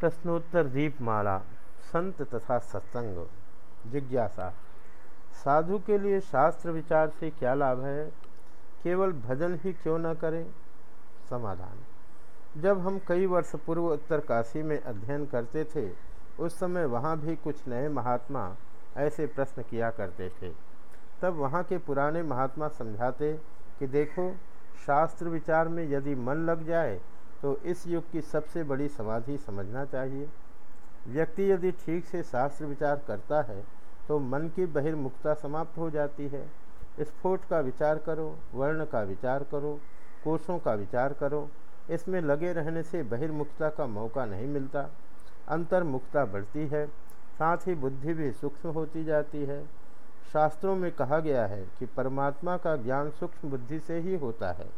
प्रश्नोत्तर दीपमाला संत तथा सत्संग, जिज्ञासा। साधु के लिए शास्त्र विचार से क्या लाभ है? केवल भजन ही क्यों न करें? समाधान। जब हम कई वर्ष पूर्व उत्तर काशी में अध्ययन करते थे, उस समय वहाँ भी कुछ नए महात्मा ऐसे प्रश्न किया करते थे। तब वहाँ के पुराने महात्मा समझाते कि देखो, शास्त्र विचार में यदि मन लग जाए तो इस युग की सबसे बड़ी समाधि समझना चाहिए। व्यक्ति यदि ठीक से शास्त्र विचार करता है तो मन की बहिर्मुखता समाप्त हो जाती है। स्फोट का विचार करो, वर्ण का विचार करो कोषों का विचार करो। इसमें लगे रहने से बहिर्मुखता का मौका नहीं मिलता। अंतर्मुखता बढ़ती है, साथ ही बुद्धि भी सूक्ष्म होती जाती है। शास्त्रों में कहा गया है कि परमात्मा का ज्ञान सूक्ष्म बुद्धि से ही होता है।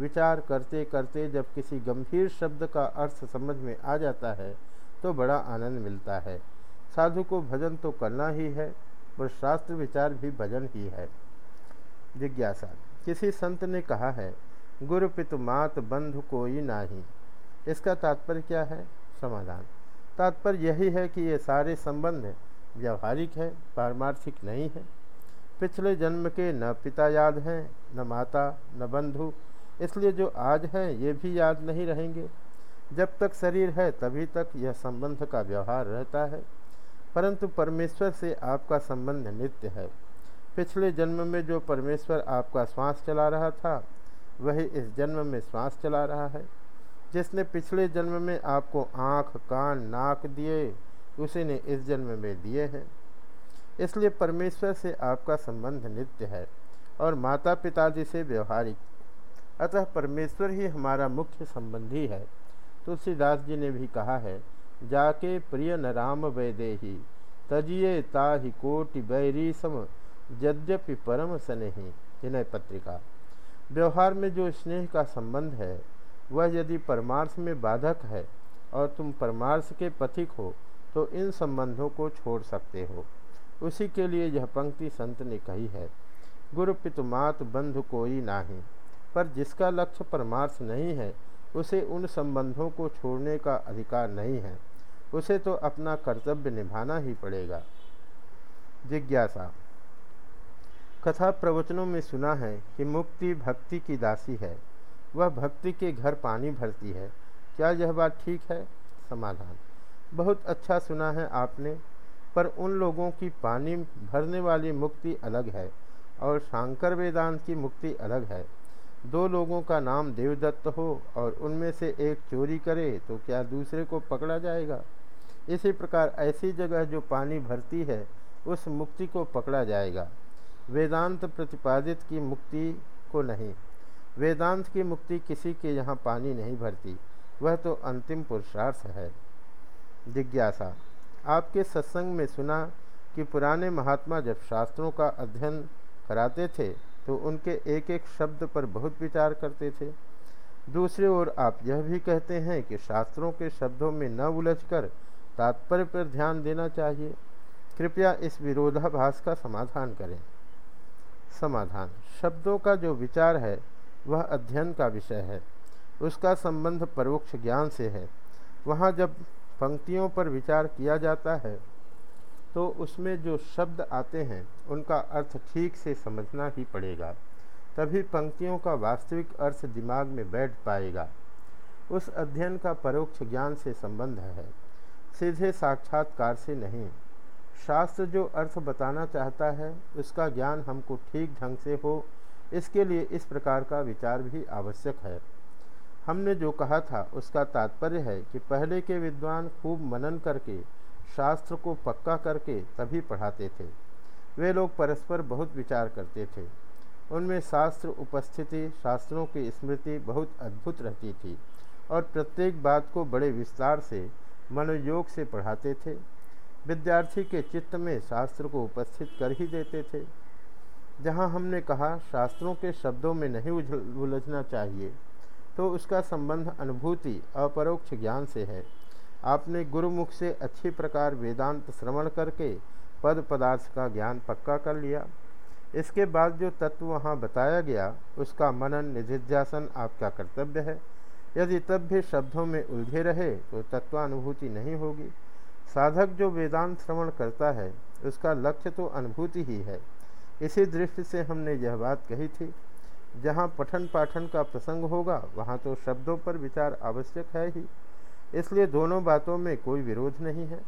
विचार करते करते जब किसी गंभीर शब्द का अर्थ समझ में आ जाता है तो बड़ा आनंद मिलता है। साधु को भजन तो करना ही है और शास्त्र विचार भी भजन ही है। जिज्ञासा, किसी संत ने कहा है, गुरु पितु मात बंधु कोई नाही। इसका तात्पर्य क्या है? समाधान। तात्पर्य यही है कि ये सारे संबंध व्यवहारिक है, पारमार्थिक नहीं है। पिछले जन्म के न पिता याद हैं, न माता, न बंधु इसलिए जो आज हैं, ये भी याद नहीं रहेंगे। जब तक शरीर है, तभी तक यह संबंध का व्यवहार रहता है। परंतु परमेश्वर से आपका संबंध नित्य है। पिछले जन्म में जो परमेश्वर आपका श्वास चला रहा था, वही इस जन्म में श्वास चला रहा है। जिसने पिछले जन्म में आपको आँख, कान, नाक दिए, उसी ने इस जन्म में दिए हैं। इसलिए परमेश्वर से आपका संबंध नित्य है और माता पिताजी से व्यवहारिक अतः परमेश्वर ही हमारा मुख्य संबंधी है। तुलसीदास जी ने भी कहा है, जाके प्रिय न राम वैदेही तजिए ताहि कोटि बैरी सम यद्यपि परम स्नेही। विनय पत्रिका। व्यवहार में जो स्नेह का संबंध है, वह यदि परमार्थ में बाधक है और तुम परमार्थ के पथिक हो तो इन संबंधों को छोड़ सकते हो। उसी के लिए यह पंक्ति संत ने कही है, गुरु पितु मात बंधु कोई नाही। पर जिसका लक्ष्य परमार्थ नहीं है, उसे उन संबंधों को छोड़ने का अधिकार नहीं है। उसे तो अपना कर्तव्य निभाना ही पड़ेगा। जिज्ञासा। कथा प्रवचनों में सुना है कि मुक्ति भक्ति की दासी है। वह भक्ति के घर पानी भरती है। क्या यह बात ठीक है? समाधान। बहुत अच्छा सुना है आपने, पर उन लोगों की पानी भरने वाली मुक्ति अलग है और शांकर वेदांत की मुक्ति अलग है। दो लोगों का नाम देवदत्त हो और उनमें से एक चोरी करे तो क्या दूसरे को पकड़ा जाएगा? इसी प्रकार ऐसी जगह जो पानी भरती है, उस मुक्ति को पकड़ा जाएगा। वेदांत प्रतिपादित की मुक्ति को नहीं। वेदांत की मुक्ति किसी के यहाँ पानी नहीं भरती। वह तो अंतिम पुरुषार्थ है। जिज्ञासा। आपके सत्संग में सुना कि पुराने महात्मा जब शास्त्रों का अध्ययन कराते थे तो उनके एक एक शब्द पर बहुत विचार करते थे। दूसरी ओर आप यह भी कहते हैं कि शास्त्रों के शब्दों में न उलझकर तात्पर्य पर ध्यान देना चाहिए। कृपया इस विरोधाभास का समाधान करें। समाधान। शब्दों का जो विचार है, वह अध्ययन का विषय है। उसका संबंध परोक्ष ज्ञान से है। वहाँ जब पंक्तियों पर विचार किया जाता है तो उसमें जो शब्द आते हैं, उनका अर्थ ठीक से समझना ही पड़ेगा। तभी पंक्तियों का वास्तविक अर्थ दिमाग में बैठ पाएगा। उस अध्ययन का परोक्ष ज्ञान से संबंध है। सीधे साक्षात्कार से नहीं। शास्त्र जो अर्थ बताना चाहता है, उसका ज्ञान हमको ठीक ढंग से हो, इसके लिए इस प्रकार का विचार भी आवश्यक है। हमने जो कहा था, उसका तात्पर्य है कि पहले के विद्वान खूब मनन करके शास्त्र को पक्का करके तभी पढ़ाते थे। वे लोग परस्पर बहुत विचार करते थे। उनमें शास्त्र उपस्थिति, शास्त्रों की स्मृति बहुत अद्भुत रहती थी और प्रत्येक बात को बड़े विस्तार से, मनोयोग से पढ़ाते थे। विद्यार्थी के चित्त में शास्त्र को उपस्थित कर ही देते थे। जहाँ हमने कहा, शास्त्रों के शब्दों में नहीं उलझना चाहिए तो उसका संबंध अनुभूति, अपरोक्ष ज्ञान से है। आपने गुरुमुख से अच्छी प्रकार वेदांत श्रवण करके पद पदार्थ का ज्ञान पक्का कर लिया। इसके बाद जो तत्व वहाँ बताया गया, उसका मनन निधिध्यासन आपका कर्तव्य है। यदि तब भी शब्दों में उलझे रहे तो तत्वानुभूति नहीं होगी। साधक जो वेदांत श्रवण करता है, उसका लक्ष्य तो अनुभूति ही है। इसी दृष्टि से हमने यह बात कही थी। जहाँ पठन पाठन का प्रसंग होगा, वहाँ तो शब्दों पर विचार आवश्यक है ही। इसलिए दोनों बातों में कोई विरोध नहीं है।